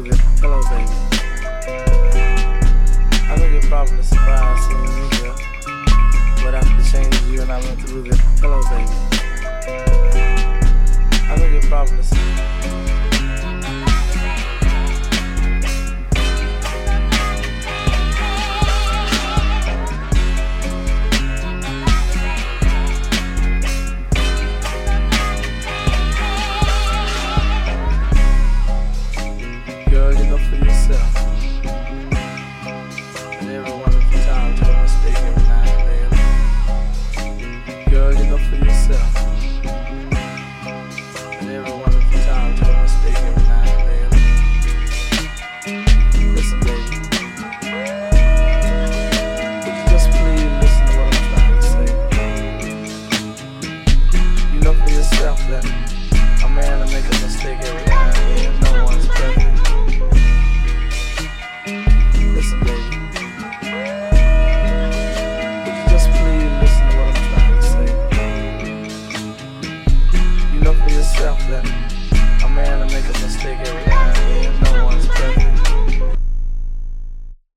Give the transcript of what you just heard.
Cruising. Hello, baby. I know your problem is surprise seeing me here. But after the changes you and I went through, then hello, baby. I know your problem is. Yourself. Yeah.